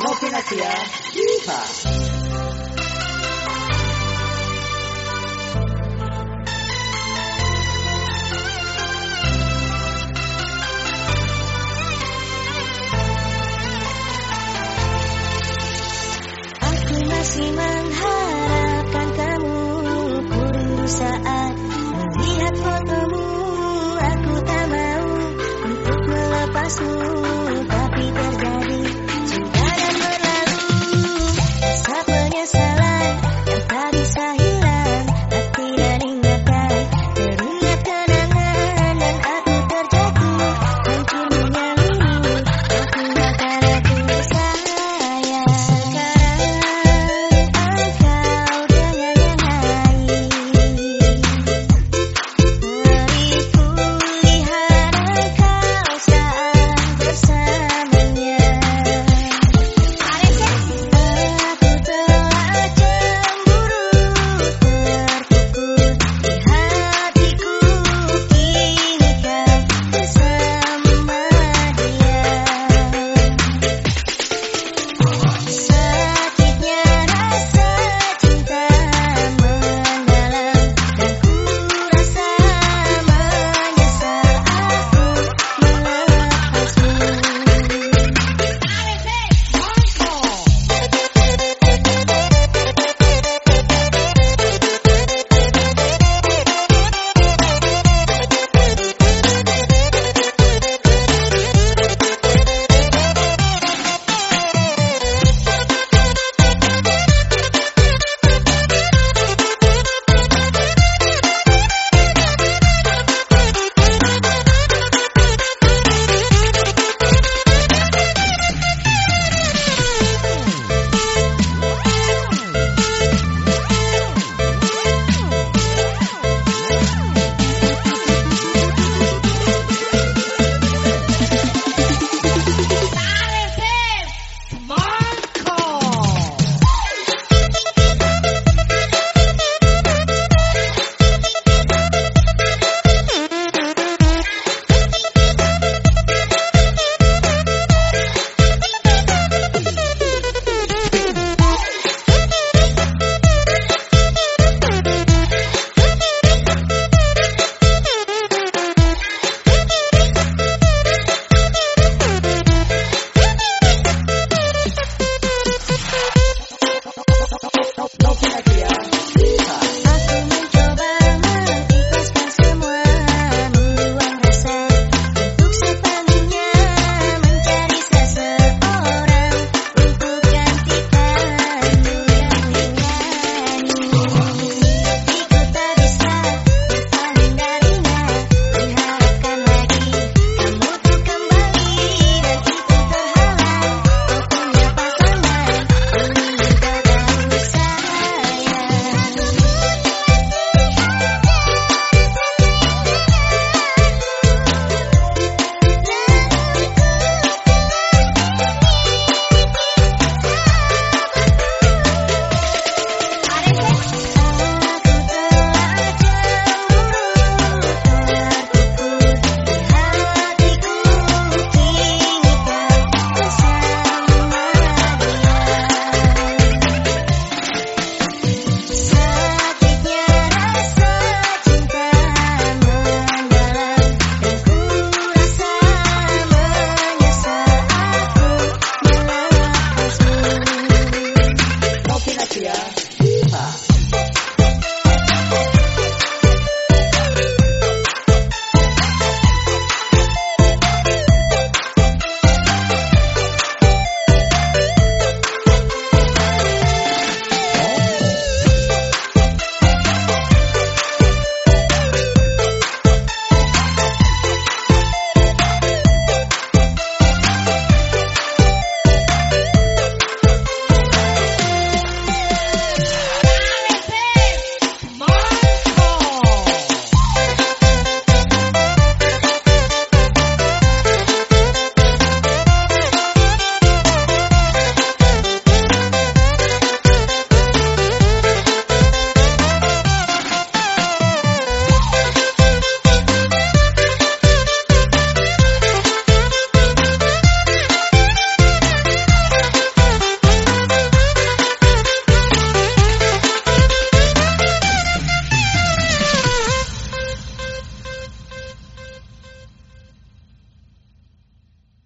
Ngopi Nasia, Yeehaw.